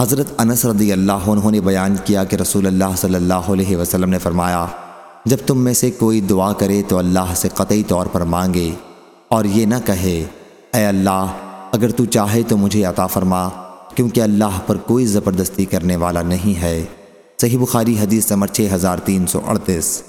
حضرت انس رضی اللہ عنہ نے بیان کیا کہ رسول اللہ صلی اللہ علیہ وسلم نے فرمایا، جب تم میں سے کوئی دعا کرے تو اللہ سے قطعی طور پر مانگے اور یہ نہ کہے، اے اللہ، اگر تو چاہے تو مجھے عطا فرما، کیونکہ اللہ پر کوئی زبردستی کرنے والا نہیں ہے۔ صحیح بخاری حدیث نمبر 6338